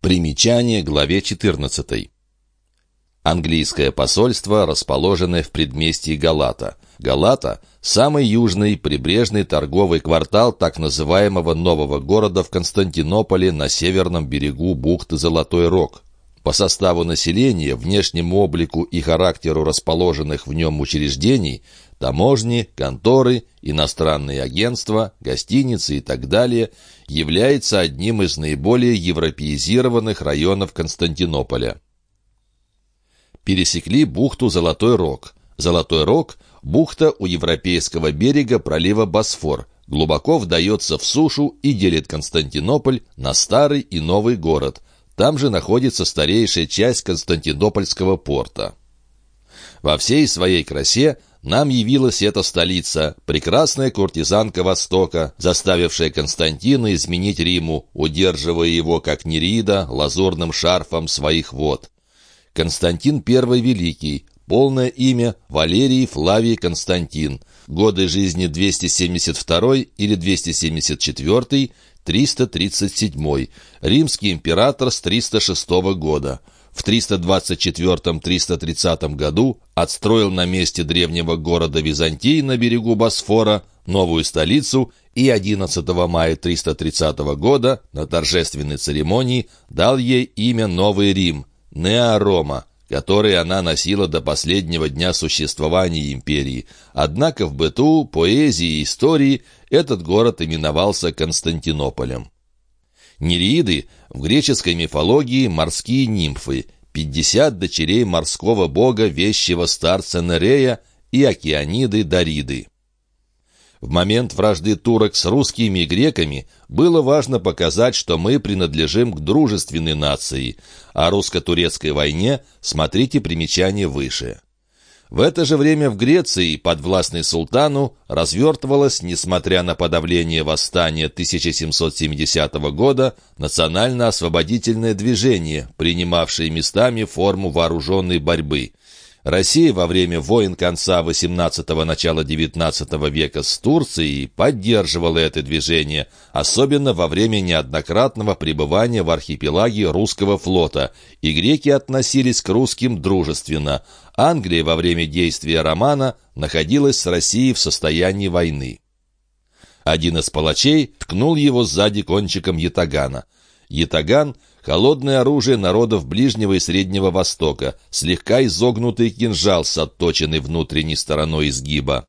Примечание главе 14. Английское посольство, расположенное в предместье Галата. Галата – самый южный прибрежный торговый квартал так называемого нового города в Константинополе на северном берегу бухты Золотой Рог. По составу населения, внешнему облику и характеру расположенных в нем учреждений – таможни, конторы, иностранные агентства, гостиницы и так далее – является одним из наиболее европеизированных районов Константинополя пересекли бухту Золотой Рог. Золотой Рог – бухта у европейского берега пролива Босфор, глубоко вдается в сушу и делит Константинополь на старый и новый город. Там же находится старейшая часть Константинопольского порта. Во всей своей красе нам явилась эта столица, прекрасная куртизанка Востока, заставившая Константина изменить Риму, удерживая его, как Нерида, лазурным шарфом своих вод. Константин I Великий, полное имя Валерий Флавий Константин, годы жизни 272 или 274, 337, римский император с 306 года. В 324-330 году отстроил на месте древнего города Византии на берегу Босфора новую столицу и 11 мая 330 года на торжественной церемонии дал ей имя Новый Рим, Неарома, который она носила до последнего дня существования империи. Однако в быту, поэзии и истории этот город именовался Константинополем. Нереиды в греческой мифологии морские нимфы, 50 дочерей морского бога вещего старца Нерея и океаниды Дариды. В момент вражды турок с русскими и греками было важно показать, что мы принадлежим к дружественной нации. О русско-турецкой войне смотрите примечание выше. В это же время в Греции, подвластной султану, развертывалось, несмотря на подавление восстания 1770 года, национально-освободительное движение, принимавшее местами форму вооруженной борьбы. Россия во время войн конца XVIII – начала XIX века с Турцией поддерживала это движение, особенно во время неоднократного пребывания в архипелаге русского флота, и греки относились к русским дружественно. Англия во время действия романа находилась с Россией в состоянии войны. Один из палачей ткнул его сзади кончиком ятагана. Ятаган – Холодное оружие народов Ближнего и Среднего Востока, слегка изогнутый кинжал с отточенной внутренней стороной изгиба.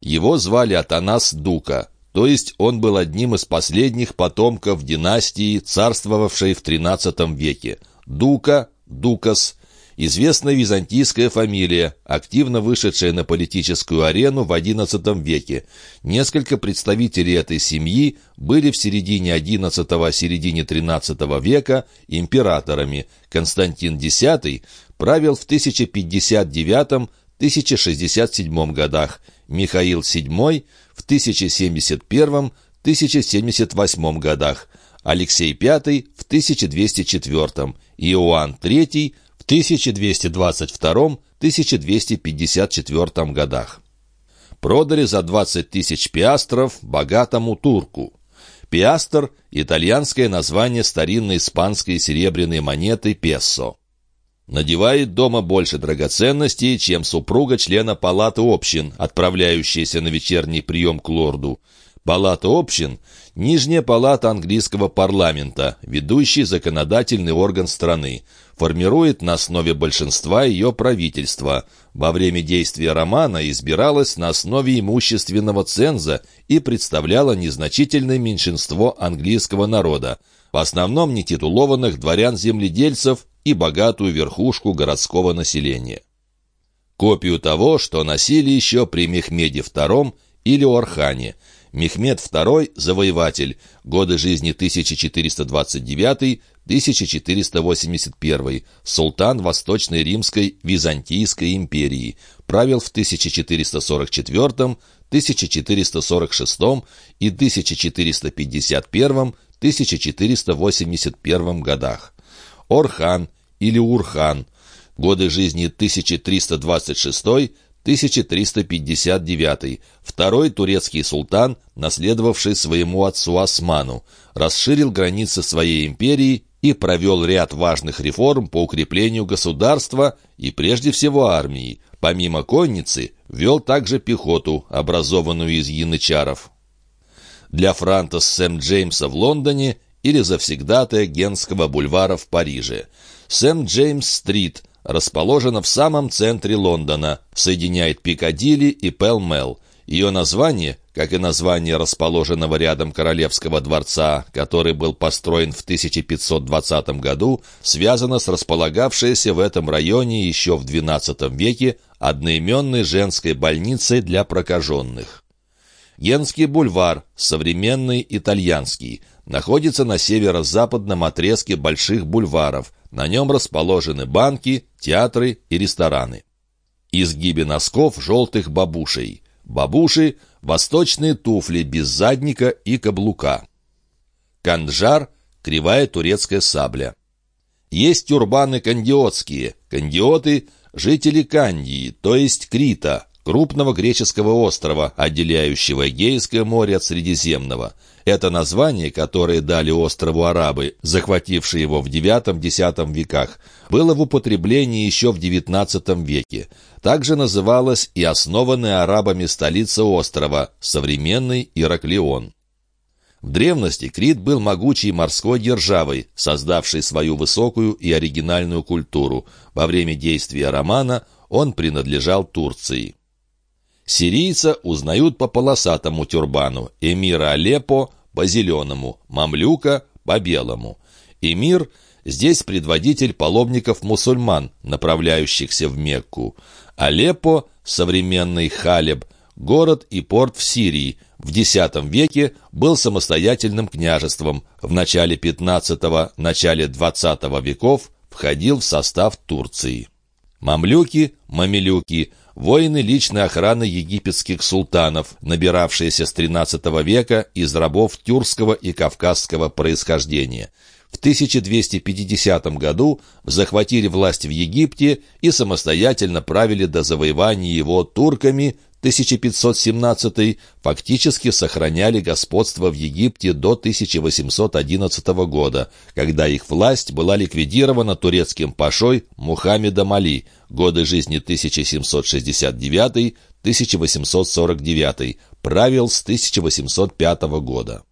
Его звали Атанас Дука, то есть он был одним из последних потомков династии, царствовавшей в XIII веке. Дука, Дукас – Известная византийская фамилия, активно вышедшая на политическую арену в XI веке. Несколько представителей этой семьи были в середине XI – середине XIII века императорами. Константин X правил в 1059-1067 годах, Михаил VII в 1071-1078 годах, Алексей V в 1204, Иоанн III 1222-1254 годах. Продали за 20 тысяч пиастров богатому турку. Пиастр – итальянское название старинной испанской серебряной монеты пессо. Надевает дома больше драгоценностей, чем супруга члена палаты общин, отправляющаяся на вечерний прием к лорду. Палата общин – нижняя палата английского парламента, ведущий законодательный орган страны формирует на основе большинства ее правительства. Во время действия романа избиралась на основе имущественного ценза и представляла незначительное меньшинство английского народа, в основном нетитулованных дворян-земледельцев и богатую верхушку городского населения. Копию того, что носили еще при Мехмеде II или Орхане – Мехмед II – завоеватель, годы жизни 1429-1481, султан Восточной Римской Византийской империи, правил в 1444, 1446 и 1451-1481 годах. Орхан или Урхан, годы жизни 1326 1359 второй турецкий султан, наследовавший своему отцу Осману, расширил границы своей империи и провел ряд важных реформ по укреплению государства и прежде всего армии. Помимо конницы, вел также пехоту, образованную из янычаров. Для франта Сэм-Джеймса в Лондоне или завсегдатая Генского бульвара в Париже. Сэм-Джеймс-стрит расположена в самом центре Лондона, соединяет Пикадилли и Пелмел. Ее название, как и название расположенного рядом Королевского дворца, который был построен в 1520 году, связано с располагавшейся в этом районе еще в XII веке одноименной женской больницей для прокаженных. Генский бульвар, современный итальянский, находится на северо-западном отрезке больших бульваров. На нем расположены банки, театры и рестораны. Изгибы носков желтых бабушей. Бабуши – восточные туфли без задника и каблука. Канджар – кривая турецкая сабля. Есть тюрбаны кандиотские. Кандиоты – жители Кандии, то есть Крита, крупного греческого острова, отделяющего Эгейское море от Средиземного. Это название, которое дали острову арабы, захватившие его в IX-X веках, было в употреблении еще в XIX веке. Также называлась и основанная арабами столица острова, современный Ираклион. В древности Крит был могучей морской державой, создавшей свою высокую и оригинальную культуру. Во время действия романа он принадлежал Турции. Сирийца узнают по полосатому тюрбану, эмира Алеппо – по зеленому, мамлюка – по белому. Эмир – здесь предводитель паломников-мусульман, направляющихся в Мекку. Алеппо – современный Халеб, город и порт в Сирии, в X веке был самостоятельным княжеством, в начале XV – начале XX веков входил в состав Турции. Мамлюки, мамилюки – воины личной охраны египетских султанов, набиравшиеся с XIII века из рабов тюркского и кавказского происхождения. В 1250 году захватили власть в Египте и самостоятельно правили до завоевания его турками 1517 фактически сохраняли господство в Египте до 1811 года, когда их власть была ликвидирована турецким пашой Мухаммедом Али, годы жизни 1769-1849, правил с 1805 года.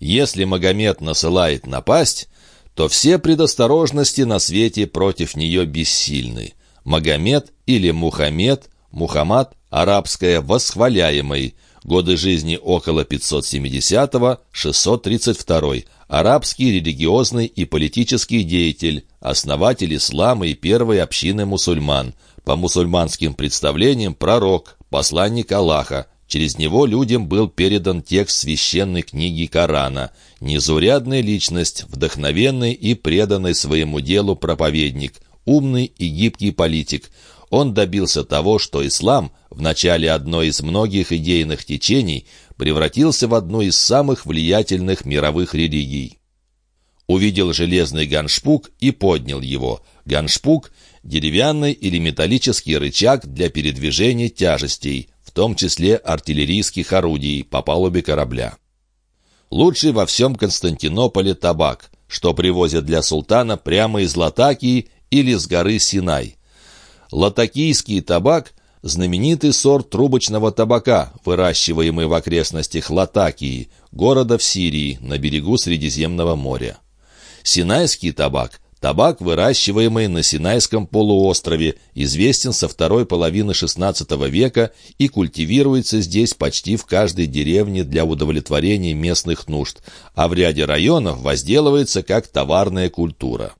Если Магомед насылает напасть, то все предосторожности на свете против нее бессильны. Магомед или Мухаммед, Мухаммад арабское «восхваляемый», годы жизни около 570-632, арабский религиозный и политический деятель, основатель ислама и первой общины мусульман, по мусульманским представлениям пророк, посланник Аллаха, Через него людям был передан текст священной книги Корана. Незаурядная личность, вдохновенный и преданный своему делу проповедник, умный и гибкий политик. Он добился того, что ислам, в начале одной из многих идейных течений, превратился в одну из самых влиятельных мировых религий. Увидел железный ганшпук и поднял его. Ганшпук – деревянный или металлический рычаг для передвижения тяжестей, в том числе артиллерийских орудий по палубе корабля. Лучший во всем Константинополе табак, что привозят для султана прямо из Латакии или с горы Синай. Латакийский табак – знаменитый сорт трубочного табака, выращиваемый в окрестностях Латакии, города в Сирии, на берегу Средиземного моря. Синайский табак – табак, выращиваемый на Синайском полуострове, известен со второй половины XVI века и культивируется здесь почти в каждой деревне для удовлетворения местных нужд, а в ряде районов возделывается как товарная культура.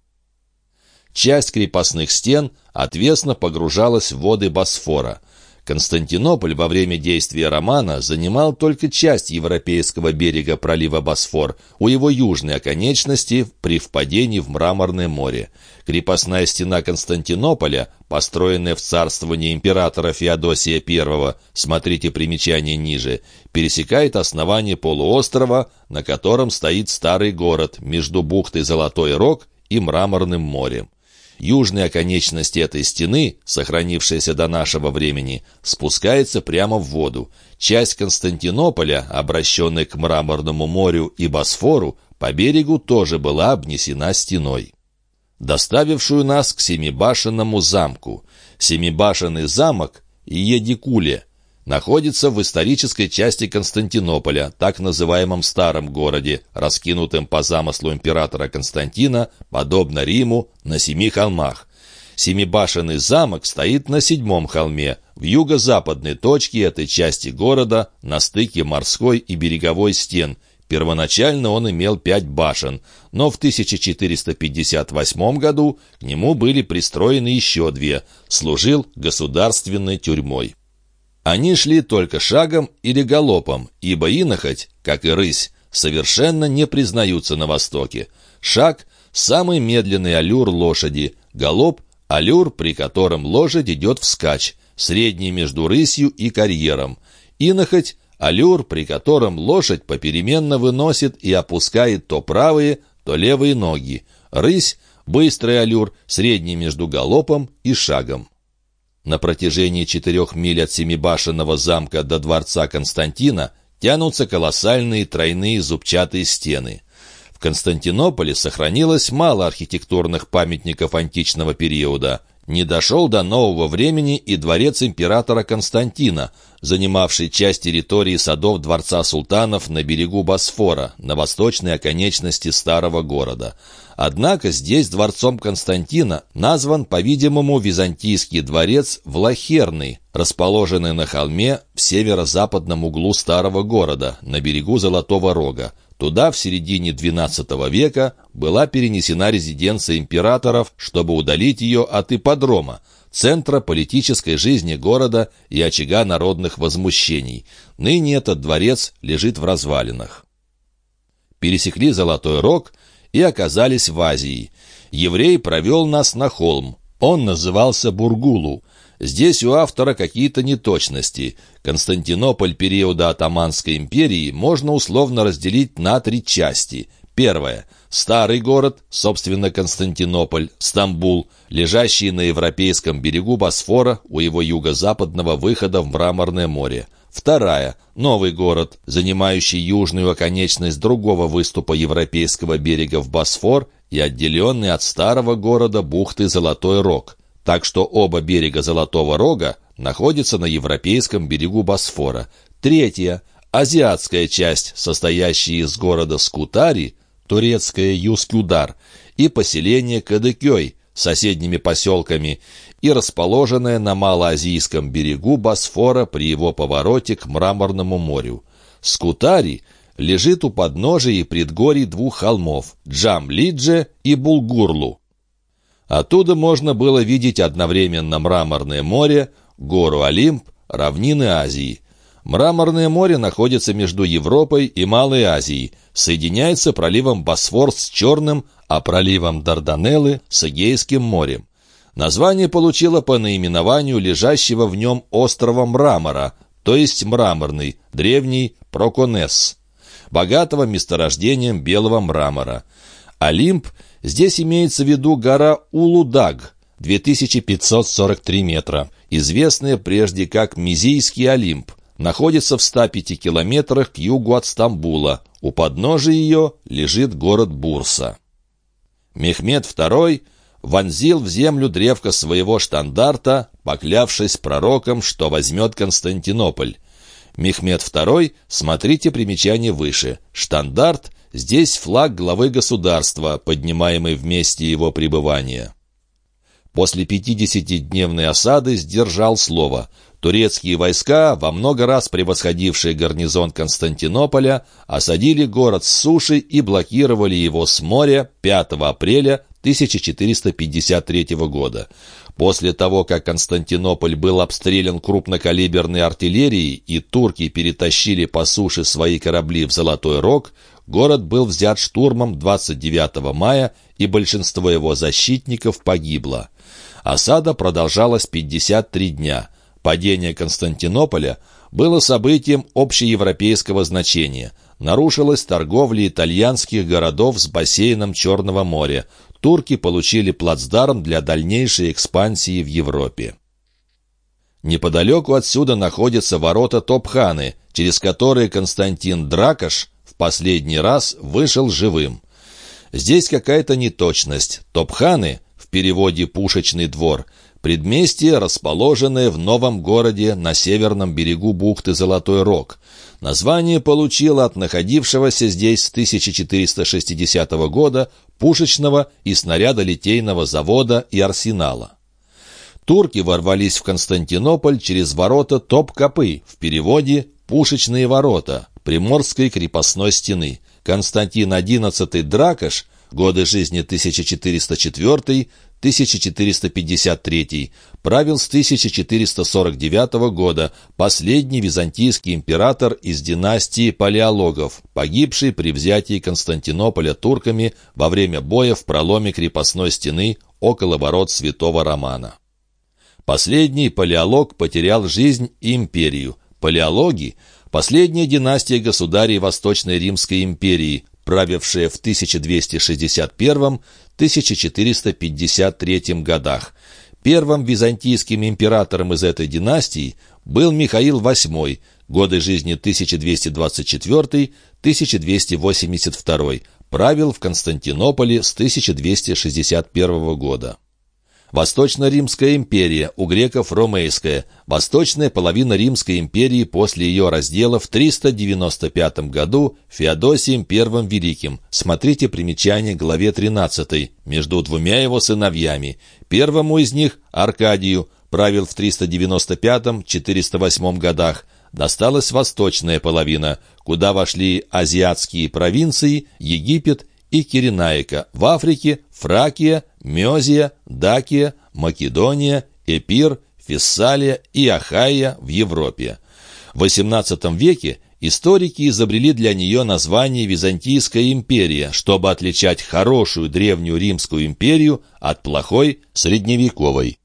Часть крепостных стен отвесно погружалась в воды Босфора. Константинополь во время действия романа занимал только часть европейского берега пролива Босфор, у его южной оконечности при впадении в Мраморное море. Крепостная стена Константинополя, построенная в царствовании императора Феодосия I, смотрите примечание ниже, пересекает основание полуострова, на котором стоит старый город между бухтой Золотой Рог и Мраморным морем. Южная оконечность этой стены, сохранившаяся до нашего времени, спускается прямо в воду. Часть Константинополя, обращенная к Мраморному морю и Босфору, по берегу тоже была обнесена стеной. Доставившую нас к Семибашенному замку. Семибашенный замок Едикуле находится в исторической части Константинополя, так называемом Старом городе, раскинутым по замыслу императора Константина, подобно Риму, на семи холмах. Семибашенный замок стоит на седьмом холме, в юго-западной точке этой части города, на стыке морской и береговой стен. Первоначально он имел пять башен, но в 1458 году к нему были пристроены еще две, служил государственной тюрьмой. Они шли только шагом или галопом, ибо инохоть, как и рысь, совершенно не признаются на Востоке. Шаг – самый медленный аллюр лошади, галоп – аллюр, при котором лошадь идет вскачь, средний между рысью и карьером. Инохоть – аллюр, при котором лошадь попеременно выносит и опускает то правые, то левые ноги. Рысь – быстрый аллюр, средний между галопом и шагом. На протяжении четырех миль от Семибашенного замка до дворца Константина тянутся колоссальные тройные зубчатые стены. В Константинополе сохранилось мало архитектурных памятников античного периода. Не дошел до нового времени и дворец императора Константина, занимавший часть территории садов Дворца Султанов на берегу Босфора, на восточной оконечности старого города. Однако здесь дворцом Константина назван, по-видимому, византийский дворец Влахерный, расположенный на холме в северо-западном углу старого города, на берегу Золотого Рога. Туда в середине XII века была перенесена резиденция императоров, чтобы удалить ее от ипподрома, центра политической жизни города и очага народных возмущений. Ныне этот дворец лежит в развалинах. Пересекли Золотой Рог – и оказались в Азии. Еврей провел нас на холм. Он назывался Бургулу. Здесь у автора какие-то неточности. Константинополь периода Атаманской империи можно условно разделить на три части. Первое. Старый город, собственно Константинополь, Стамбул, лежащий на европейском берегу Босфора у его юго-западного выхода в Мраморное море. Вторая – новый город, занимающий южную оконечность другого выступа европейского берега в Босфор и отделенный от старого города бухты Золотой Рог. Так что оба берега Золотого Рога находятся на европейском берегу Босфора. Третья – азиатская часть, состоящая из города Скутари, турецкая Юскюдар, и поселение Кадыкёй, соседними поселками, и расположенная на Малоазийском берегу Босфора при его повороте к Мраморному морю. Скутари лежит у подножия и предгорий двух холмов – Джам-Лидже и Булгурлу. Оттуда можно было видеть одновременно Мраморное море, гору Олимп, равнины Азии. Мраморное море находится между Европой и Малой Азией, соединяется проливом Босфор с Черным, а проливом Дарданеллы с Эгейским морем. Название получило по наименованию лежащего в нем острова Мрамора, то есть мраморный, древний Проконес, богатого месторождением белого мрамора. Олимп здесь имеется в виду гора Улудаг, 2543 метра, известная прежде как Мизийский Олимп, находится в 105 километрах к югу от Стамбула. У подножия ее лежит город Бурса. Мехмед II – вонзил в землю древко своего штандарта, поклявшись пророком, что возьмет Константинополь. Мехмед II, смотрите примечание выше. Штандарт — здесь флаг главы государства, поднимаемый вместе его пребывания. После пятидесятидневной осады сдержал слово. Турецкие войска, во много раз превосходившие гарнизон Константинополя, осадили город с суши и блокировали его с моря 5 апреля 1453 года. После того, как Константинополь был обстрелян крупнокалиберной артиллерией и турки перетащили по суше свои корабли в Золотой Рог, город был взят штурмом 29 мая, и большинство его защитников погибло. Осада продолжалась 53 дня. Падение Константинополя было событием общеевропейского значения. Нарушилась торговля итальянских городов с бассейном Черного моря турки получили плацдарм для дальнейшей экспансии в Европе. Неподалеку отсюда находятся ворота Топханы, через которые Константин Дракош в последний раз вышел живым. Здесь какая-то неточность. Топханы, в переводе «пушечный двор», предместье, расположенное в новом городе на северном берегу бухты Золотой Рог. Название получило от находившегося здесь с 1460 года пушечного и снаряда литейного завода и арсенала. Турки ворвались в Константинополь через ворота Топ-Копы, в переводе «пушечные ворота» Приморской крепостной стены. Константин XI Дракош, годы жизни 1404-1453, правил с 1449 года, последний византийский император из династии палеологов, погибший при взятии Константинополя турками во время боя в проломе крепостной стены около ворот Святого Романа. Последний палеолог потерял жизнь и империю. Палеологи – последняя династия государей Восточной Римской империи, правившая в 1251-1453 годах. Первым византийским императором из этой династии был Михаил VIII, годы жизни 1284-1282, правил в Константинополе с 1261 года. Восточно-Римская империя, у греков ромейская, восточная половина Римской империи после ее раздела в 395 году Феодосием I Великим. Смотрите примечание главе 13, между двумя его сыновьями. Первому из них, Аркадию, правил в 395-408 годах, досталась восточная половина, куда вошли азиатские провинции, Египет и Киренаика, в Африке Фракия, Мезия, Дакия, Македония, Эпир, Фессалия и Ахайя в Европе. В XVIII веке историки изобрели для нее название Византийская империя, чтобы отличать хорошую древнюю Римскую империю от плохой средневековой.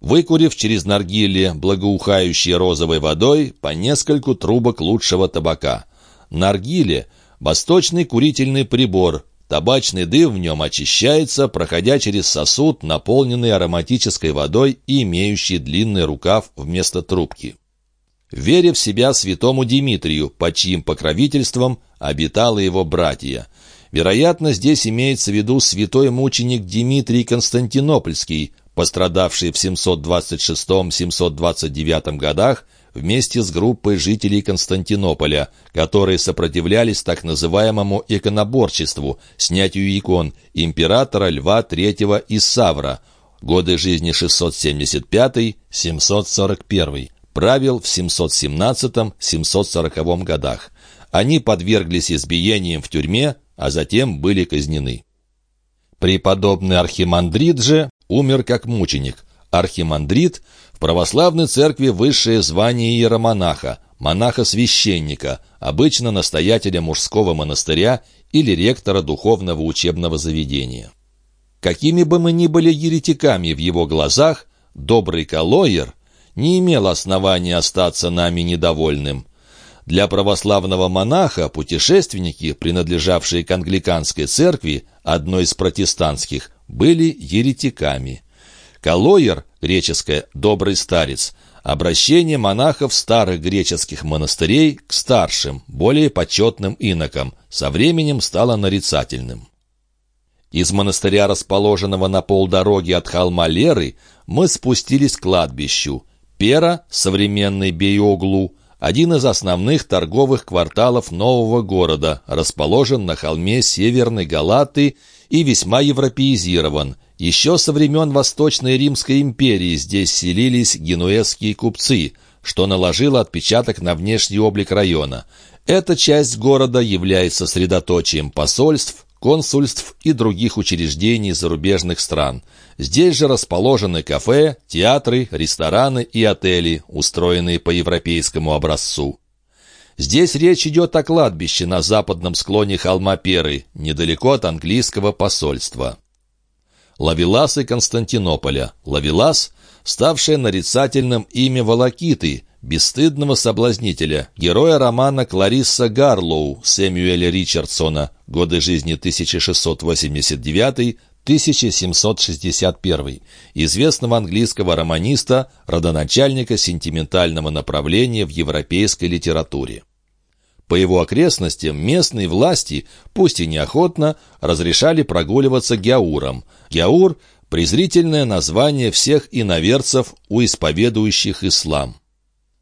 Выкурив через наргиле, благоухающей розовой водой, по нескольку трубок лучшего табака. Наргиле – восточный курительный прибор, Табачный дым в нем очищается, проходя через сосуд, наполненный ароматической водой и имеющий длинный рукав вместо трубки. Веря в себя святому Димитрию, под чьим покровительством обитало его братья. Вероятно, здесь имеется в виду святой мученик Димитрий Константинопольский, пострадавший в 726-729 годах вместе с группой жителей Константинополя, которые сопротивлялись так называемому иконоборчеству, снятию икон императора Льва III из Савра, годы жизни 675-741, правил в 717-740 годах. Они подверглись избиениям в тюрьме, а затем были казнены. Преподобный Архимандрит же умер как мученик. Архимандрит – православной церкви высшее звание иеромонаха, монаха-священника, обычно настоятеля мужского монастыря или ректора духовного учебного заведения. Какими бы мы ни были еретиками в его глазах, добрый колоер не имел основания остаться нами недовольным. Для православного монаха путешественники, принадлежавшие к англиканской церкви, одной из протестантских, были еретиками. Калоер, греческое «добрый старец», обращение монахов старых греческих монастырей к старшим, более почетным инокам, со временем стало нарицательным. Из монастыря, расположенного на полдороги от холма Леры, мы спустились к кладбищу. Пера, современный Бейоглу, один из основных торговых кварталов нового города, расположен на холме Северной Галаты и весьма европеизирован. Еще со времен Восточной Римской империи здесь селились генуэзские купцы, что наложило отпечаток на внешний облик района. Эта часть города является средоточием посольств, консульств и других учреждений зарубежных стран. Здесь же расположены кафе, театры, рестораны и отели, устроенные по европейскому образцу. Здесь речь идет о кладбище на западном склоне холма Перы, недалеко от английского посольства. Лавеласы Константинополя. Лавелас, ставшее нарицательным имя Волокиты, бесстыдного соблазнителя, героя романа Кларисса Гарлоу Сэмюэля Ричардсона, годы жизни 1689-1761, известного английского романиста, родоначальника сентиментального направления в европейской литературе. По его окрестностям местные власти, пусть и неохотно, разрешали прогуливаться гяурам. Гяур – презрительное название всех иноверцев у исповедующих ислам.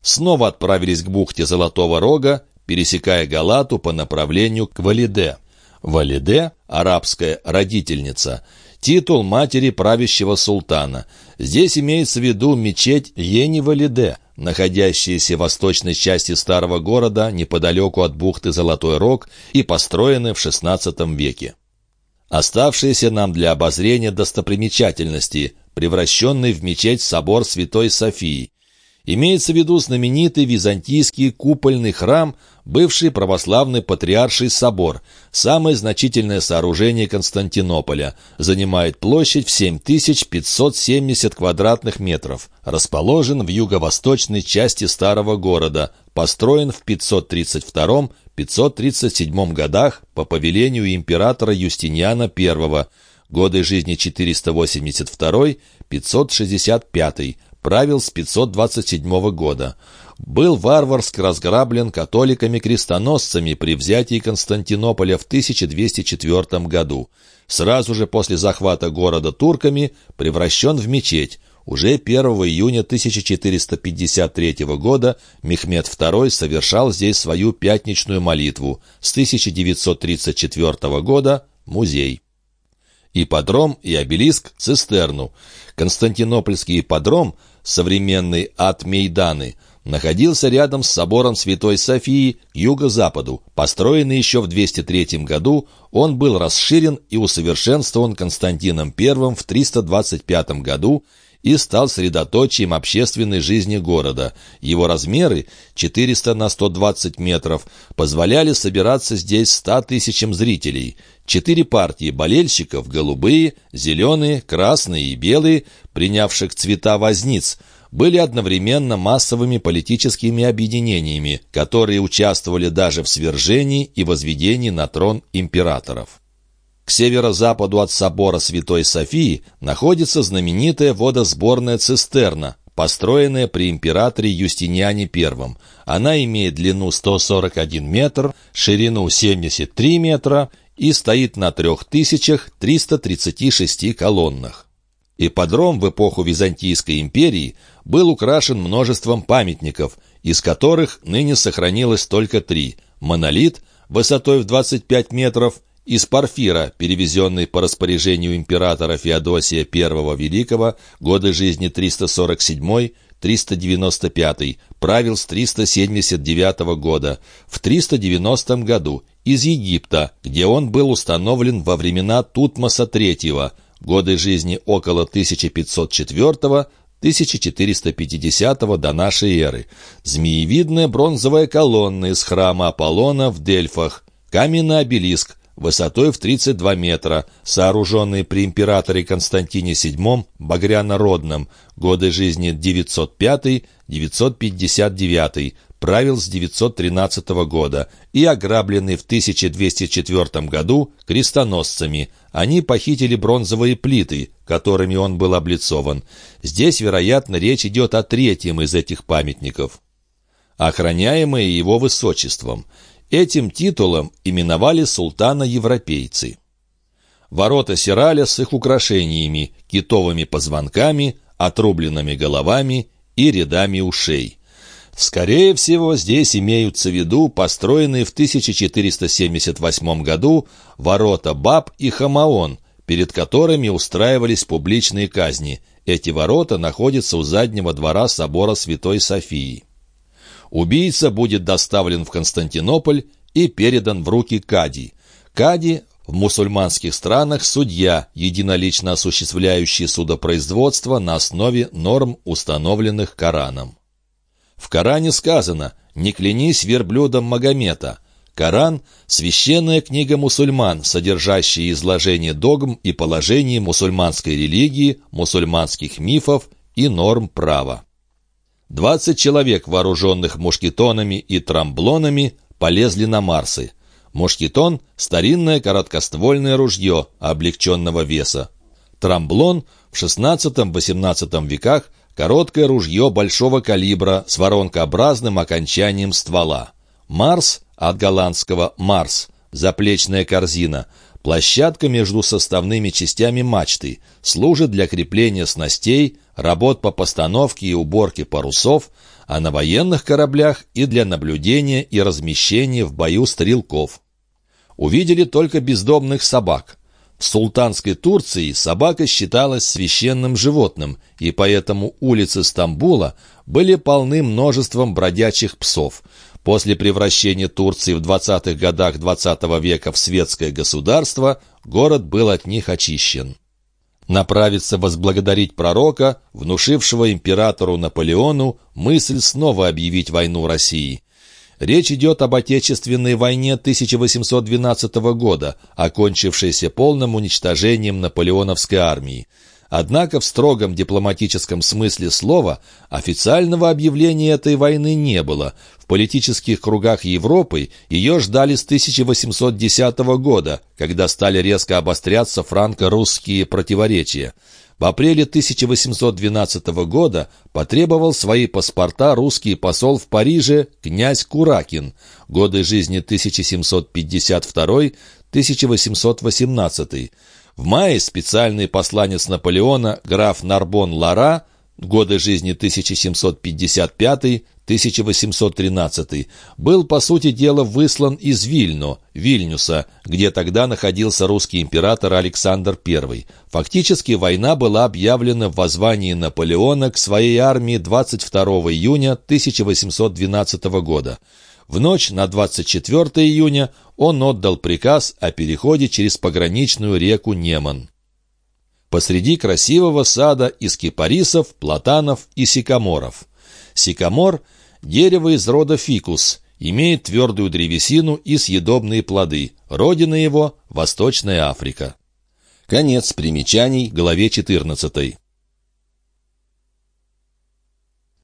Снова отправились к бухте Золотого Рога, пересекая Галату по направлению к Валиде. Валиде – арабская родительница – титул матери правящего султана. Здесь имеется в виду мечеть Ени-Валиде, находящаяся в восточной части старого города неподалеку от бухты Золотой Рог и построенная в XVI веке. Оставшиеся нам для обозрения достопримечательности, превращенный в мечеть собор Святой Софии. Имеется в виду знаменитый византийский купольный храм, бывший православный патриарший собор, самое значительное сооружение Константинополя, занимает площадь в 7570 квадратных метров, расположен в юго-восточной части старого города, построен в 532-537 годах по повелению императора Юстиниана I, годы жизни 482-565, правил с 527 года. Был варварски разграблен католиками-крестоносцами при взятии Константинополя в 1204 году. Сразу же после захвата города турками превращен в мечеть. Уже 1 июня 1453 года Мехмед II совершал здесь свою пятничную молитву. С 1934 года – музей. Ипподром и обелиск – цистерну. Константинопольский ипподром – современный Ат-Мейданы, находился рядом с собором Святой Софии к юго-западу. Построенный еще в 203 году, он был расширен и усовершенствован Константином I в 325 году и стал средоточием общественной жизни города. Его размеры, 400 на 120 метров, позволяли собираться здесь 100 тысячам зрителей. Четыре партии болельщиков, голубые, зеленые, красные и белые, принявших цвета возниц, были одновременно массовыми политическими объединениями, которые участвовали даже в свержении и возведении на трон императоров. К северо-западу от собора Святой Софии находится знаменитая водосборная цистерна, построенная при императоре Юстиниане I. Она имеет длину 141 метр, ширину 73 метра и стоит на 3336 колоннах. Ипподром в эпоху Византийской империи был украшен множеством памятников, из которых ныне сохранилось только три – монолит высотой в 25 метров – из Парфира, перевезенный по распоряжению императора Феодосия I Великого, годы жизни 347-395, правил с 379 года, в 390 году из Египта, где он был установлен во времена Тутмоса III, годы жизни около 1504 1450 до нашей эры. Змеевидная бронзовая колонна из храма Аполлона в Дельфах, каменный обелиск, высотой в 32 метра, сооруженный при императоре Константине VII Багряно-Родном, годы жизни 905-959, правил с 913 года, и ограбленный в 1204 году крестоносцами. Они похитили бронзовые плиты, которыми он был облицован. Здесь, вероятно, речь идет о третьем из этих памятников. Охраняемые его высочеством – Этим титулом именовали султана европейцы. Ворота Сираля с их украшениями, китовыми позвонками, отрубленными головами и рядами ушей. Скорее всего, здесь имеются в виду построенные в 1478 году ворота Баб и Хамаон, перед которыми устраивались публичные казни. Эти ворота находятся у заднего двора собора Святой Софии. Убийца будет доставлен в Константинополь и передан в руки Кади. Кади в мусульманских странах судья, единолично осуществляющий судопроизводство на основе норм, установленных Кораном. В Коране сказано «Не клянись верблюдом Магомета». Коран – священная книга мусульман, содержащая изложение догм и положений мусульманской религии, мусульманских мифов и норм права. Двадцать человек, вооруженных мушкетонами и трамблонами, полезли на Марсы. Мушкетон — старинное короткоствольное ружье облегченного веса. Трамблон — в XVI-XVIII веках короткое ружье большого калибра с воронкообразным окончанием ствола. Марс — от голландского «Марс» — заплечная корзина, площадка между составными частями мачты, служит для крепления снастей, работ по постановке и уборке парусов, а на военных кораблях и для наблюдения и размещения в бою стрелков. Увидели только бездомных собак. В султанской Турции собака считалась священным животным, и поэтому улицы Стамбула были полны множеством бродячих псов. После превращения Турции в 20-х годах XX -го века в светское государство город был от них очищен направиться возблагодарить пророка, внушившего императору Наполеону мысль снова объявить войну России. Речь идет об Отечественной войне 1812 года, окончившейся полным уничтожением наполеоновской армии. Однако в строгом дипломатическом смысле слова официального объявления этой войны не было. В политических кругах Европы ее ждали с 1810 года, когда стали резко обостряться франко-русские противоречия. В апреле 1812 года потребовал свои паспорта русский посол в Париже князь Куракин, годы жизни 1752-1818. В мае специальный посланец Наполеона граф Нарбон Лара, годы жизни 1755-1813, был, по сути дела, выслан из Вильно, Вильнюса, где тогда находился русский император Александр I. Фактически война была объявлена в воззвании Наполеона к своей армии 22 июня 1812 года. В ночь на 24 июня он отдал приказ о переходе через пограничную реку Неман. Посреди красивого сада из кипарисов, платанов и сикаморов. Сикамор – дерево из рода фикус, имеет твердую древесину и съедобные плоды. Родина его – Восточная Африка. Конец примечаний, главе 14.